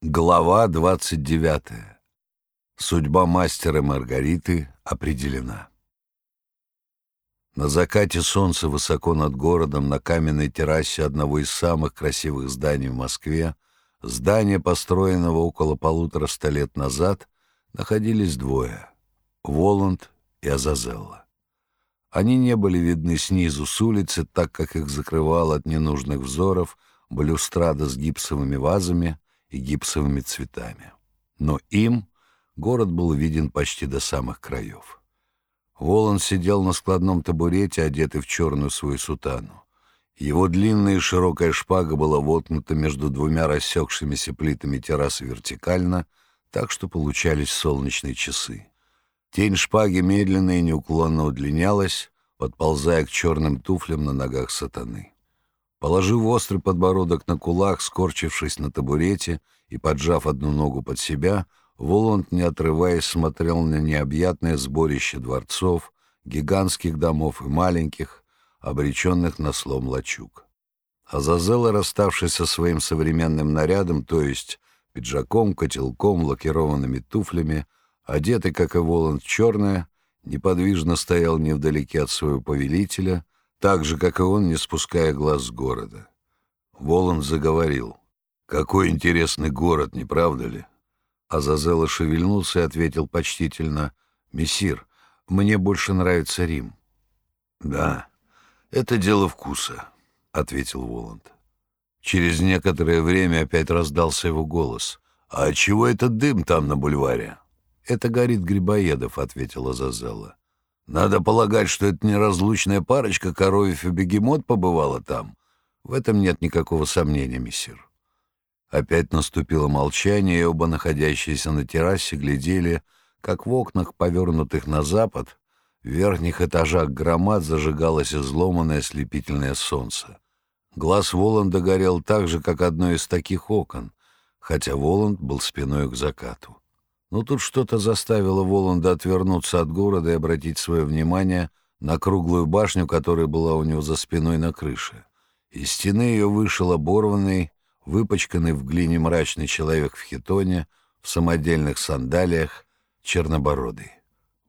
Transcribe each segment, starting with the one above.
Глава 29. Судьба мастера Маргариты определена. На закате солнца высоко над городом на каменной террасе одного из самых красивых зданий в Москве, здания, построенного около полутора ста лет назад, находились двое — Воланд и Азазелла. Они не были видны снизу с улицы, так как их закрывал от ненужных взоров балюстрада с гипсовыми вазами — и гипсовыми цветами. Но им город был виден почти до самых краев. Волан сидел на складном табурете, одетый в черную свою сутану. Его длинная и широкая шпага была воткнута между двумя рассекшимися плитами террасы вертикально, так что получались солнечные часы. Тень шпаги медленно и неуклонно удлинялась, подползая к черным туфлям на ногах сатаны. Положив острый подбородок на кулак, скорчившись на табурете и поджав одну ногу под себя, Воланд, не отрываясь, смотрел на необъятное сборище дворцов, гигантских домов и маленьких, обреченных на слом лачуг. Азазела, расставшись со своим современным нарядом, то есть пиджаком, котелком, лакированными туфлями, одетый, как и Воланд, черное, неподвижно стоял невдалеке от своего повелителя — так же, как и он, не спуская глаз с города. Волан заговорил. «Какой интересный город, не правда ли?» Азазела шевельнулся и ответил почтительно. «Мессир, мне больше нравится Рим». «Да, это дело вкуса», — ответил Воланд. Через некоторое время опять раздался его голос. «А чего этот дым там на бульваре?» «Это горит Грибоедов», — ответила Азазела. Надо полагать, что это неразлучная парочка, коровьев и бегемот побывала там. В этом нет никакого сомнения, мессир. Опять наступило молчание, и оба, находящиеся на террасе, глядели, как в окнах, повернутых на запад, в верхних этажах громад зажигалось изломанное слепительное солнце. Глаз Воланда горел так же, как одно из таких окон, хотя Воланд был спиной к закату. Но тут что-то заставило Воланда отвернуться от города и обратить свое внимание на круглую башню, которая была у него за спиной на крыше. Из стены ее вышел оборванный, выпачканный в глине мрачный человек в хитоне, в самодельных сандалиях, чернобородый.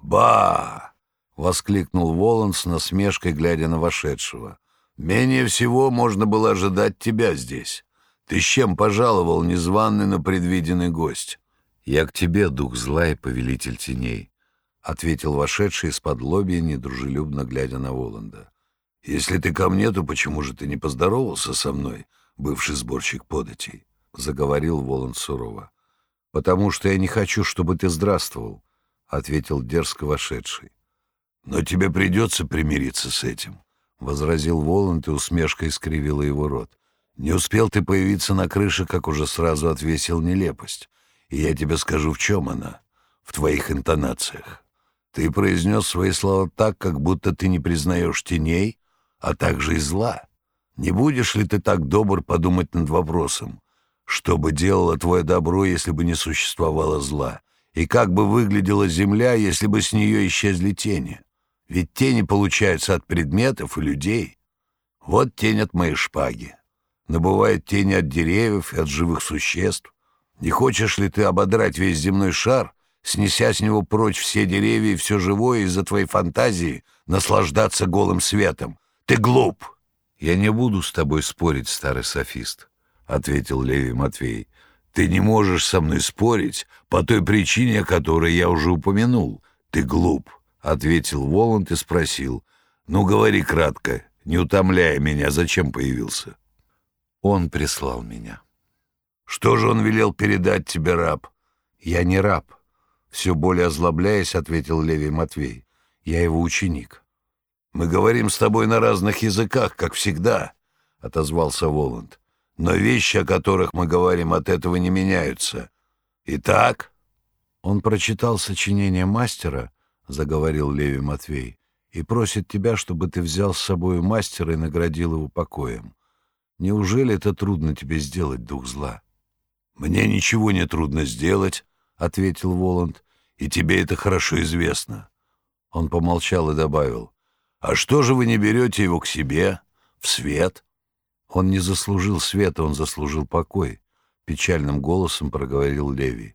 «Ба!» — воскликнул Воланд с насмешкой, глядя на вошедшего. «Менее всего можно было ожидать тебя здесь. Ты с чем пожаловал, незваный, но предвиденный гость?» «Я к тебе, дух зла и повелитель теней», — ответил вошедший из-под лобья, недружелюбно глядя на Воланда. «Если ты ко мне, то почему же ты не поздоровался со мной, бывший сборщик податей?» — заговорил Воланд сурово. «Потому что я не хочу, чтобы ты здравствовал», — ответил дерзко вошедший. «Но тебе придется примириться с этим», — возразил Воланд, и усмешка искривила его рот. «Не успел ты появиться на крыше, как уже сразу отвесил нелепость. И я тебе скажу, в чем она. В твоих интонациях. Ты произнес свои слова так, как будто ты не признаешь теней, а также и зла. Не будешь ли ты так добр подумать над вопросом, что бы делало твое добро, если бы не существовало зла? И как бы выглядела земля, если бы с нее исчезли тени? Ведь тени получаются от предметов и людей. Вот тень от моей шпаги. Но бывают тени от деревьев и от живых существ. Не хочешь ли ты ободрать весь земной шар, снеся с него прочь все деревья и все живое из-за твоей фантазии наслаждаться голым светом? Ты глуп!» «Я не буду с тобой спорить, старый софист», — ответил Левий Матвей. «Ты не можешь со мной спорить по той причине, о которой я уже упомянул. Ты глуп», — ответил Воланд и спросил. «Ну, говори кратко, не утомляя меня, зачем появился?» «Он прислал меня». Что же он велел передать тебе, раб? Я не раб. Все более озлобляясь, ответил Левий Матвей. Я его ученик. Мы говорим с тобой на разных языках, как всегда, отозвался Воланд. Но вещи, о которых мы говорим, от этого не меняются. Итак, он прочитал сочинение мастера, заговорил Левий Матвей, и просит тебя, чтобы ты взял с собой мастера и наградил его покоем. Неужели это трудно тебе сделать, дух зла? «Мне ничего не трудно сделать», — ответил Воланд, — «и тебе это хорошо известно». Он помолчал и добавил, «А что же вы не берете его к себе, в свет?» Он не заслужил света, он заслужил покой. печальным голосом проговорил Леви.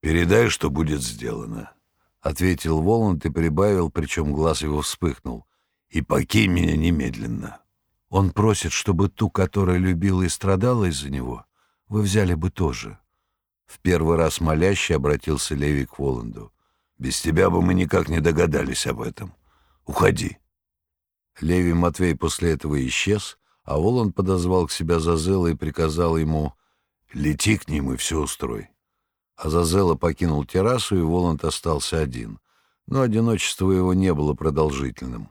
«Передай, что будет сделано», — ответил Воланд и прибавил, причем глаз его вспыхнул. «И покинь меня немедленно». Он просит, чтобы ту, которая любила и страдала из-за него, вы взяли бы тоже. В первый раз моляще обратился Леви к Воланду. «Без тебя бы мы никак не догадались об этом. Уходи». Леви Матвей после этого исчез, а Воланд подозвал к себя Зазела и приказал ему «Лети к ним и все устрой». Азазела покинул террасу, и Воланд остался один. Но одиночество его не было продолжительным.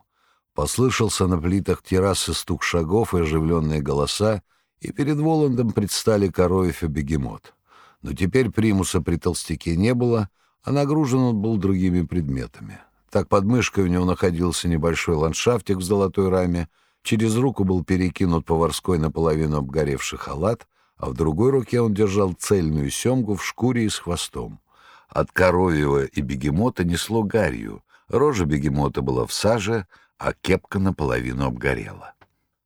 Послышался на плитах террасы стук шагов и оживленные голоса, и перед Воландом предстали Короев и Бегемот. Но теперь примуса при толстяке не было, а нагружен он был другими предметами. Так под мышкой у него находился небольшой ландшафтик в золотой раме, через руку был перекинут поварской наполовину обгоревший халат, а в другой руке он держал цельную семгу в шкуре и с хвостом. От коровьего и бегемота несло гарью, рожа бегемота была в саже — а кепка наполовину обгорела.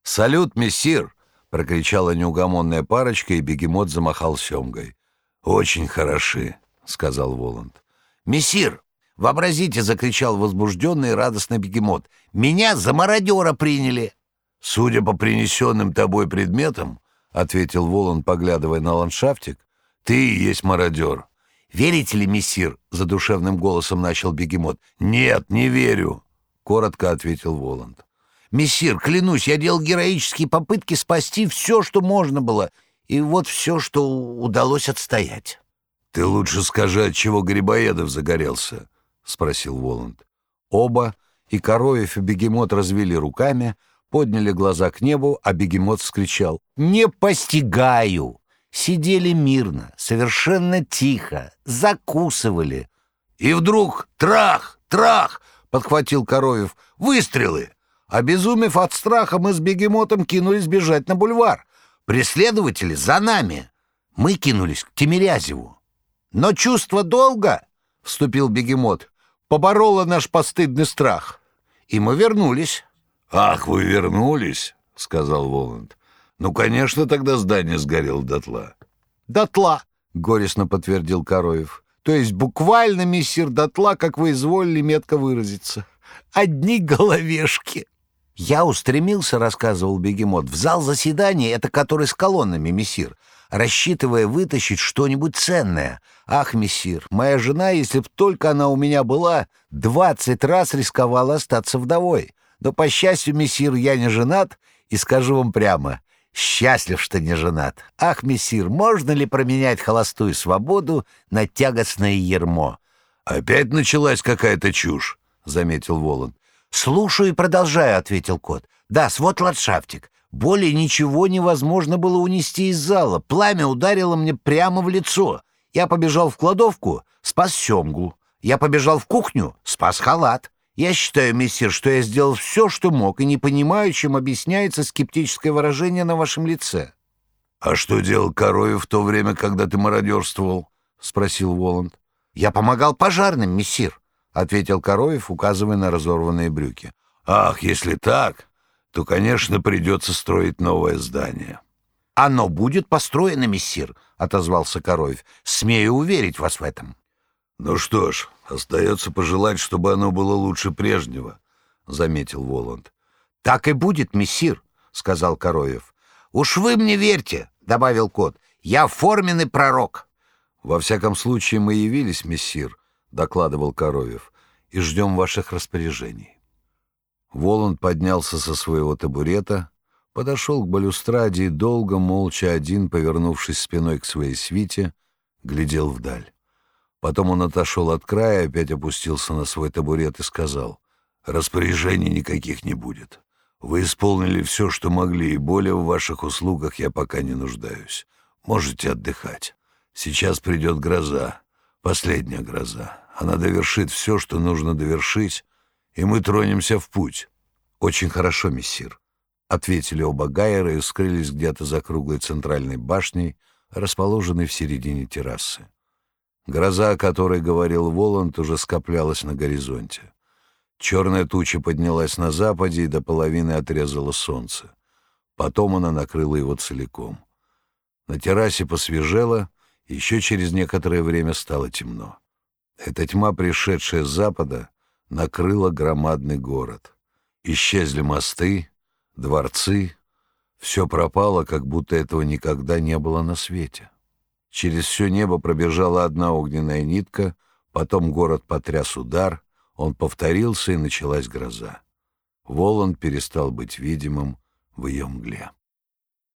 «Салют, мессир!» — прокричала неугомонная парочка, и бегемот замахал семгой. «Очень хороши», — сказал Воланд. «Мессир!» — вообразите, — закричал возбужденный и радостный бегемот. «Меня за мародера приняли!» «Судя по принесенным тобой предметам, — ответил Воланд, поглядывая на ландшафтик, — ты и есть мародер». «Верите ли, мессир?» — задушевным голосом начал бегемот. «Нет, не верю», коротко ответил Воланд. «Мессир, клянусь, я делал героические попытки спасти все, что можно было, и вот все, что удалось отстоять». «Ты лучше скажи, от чего Грибоедов загорелся?» — спросил Воланд. Оба, и Короев, и Бегемот развели руками, подняли глаза к небу, а Бегемот вскричал «Не постигаю!» Сидели мирно, совершенно тихо, закусывали. И вдруг трах, трах, — подхватил Коровев. «Выстрелы!» Обезумев от страха, мы с бегемотом кинулись бежать на бульвар. Преследователи за нами. Мы кинулись к Тимирязеву. «Но чувство долга!» — вступил бегемот. «Побороло наш постыдный страх. И мы вернулись». «Ах, вы вернулись!» — сказал Воланд. «Ну, конечно, тогда здание сгорело дотла». «Дотла!» — горестно подтвердил Короев. То есть буквально, мессир Дотла, как вы изволили метко выразиться. Одни головешки. Я устремился, рассказывал бегемот, в зал заседания, это который с колоннами, мессир, рассчитывая вытащить что-нибудь ценное. Ах, мессир, моя жена, если б только она у меня была, двадцать раз рисковала остаться вдовой. Но, по счастью, мессир, я не женат, и скажу вам прямо, Счастлив, что не женат. Ах, мессир, можно ли променять холостую свободу на тягостное ермо? Опять началась какая-то чушь, — заметил Волан. Слушаю и продолжаю, — ответил кот. Да, свод ландшафтик. Более ничего невозможно было унести из зала. Пламя ударило мне прямо в лицо. Я побежал в кладовку, спас семгу. Я побежал в кухню, спас халат. Я считаю, мессир, что я сделал все, что мог, и не понимаю, чем объясняется скептическое выражение на вашем лице». «А что делал Короев в то время, когда ты мародерствовал?» — спросил Воланд. «Я помогал пожарным, мессир», — ответил Короев, указывая на разорванные брюки. «Ах, если так, то, конечно, придется строить новое здание». «Оно будет построено, мессир», — отозвался Короев. «Смею уверить вас в этом». «Ну что ж, остается пожелать, чтобы оно было лучше прежнего», — заметил Воланд. «Так и будет, мессир», — сказал Короев. «Уж вы мне верьте», — добавил кот. «Я форменный пророк». «Во всяком случае мы явились, мессир», — докладывал Короев, — «и ждем ваших распоряжений». Воланд поднялся со своего табурета, подошел к балюстраде и долго, молча один, повернувшись спиной к своей свите, глядел вдаль. Потом он отошел от края, опять опустился на свой табурет и сказал, «Распоряжений никаких не будет. Вы исполнили все, что могли, и более в ваших услугах я пока не нуждаюсь. Можете отдыхать. Сейчас придет гроза, последняя гроза. Она довершит все, что нужно довершить, и мы тронемся в путь». «Очень хорошо, мессир», — ответили оба Гайера и скрылись где-то за круглой центральной башней, расположенной в середине террасы. Гроза, о которой говорил Воланд, уже скоплялась на горизонте. Черная туча поднялась на западе и до половины отрезала солнце. Потом она накрыла его целиком. На террасе посвежело, еще через некоторое время стало темно. Эта тьма, пришедшая с запада, накрыла громадный город. Исчезли мосты, дворцы, все пропало, как будто этого никогда не было на свете. Через все небо пробежала одна огненная нитка, потом город потряс удар, он повторился, и началась гроза. Волан перестал быть видимым в ее мгле.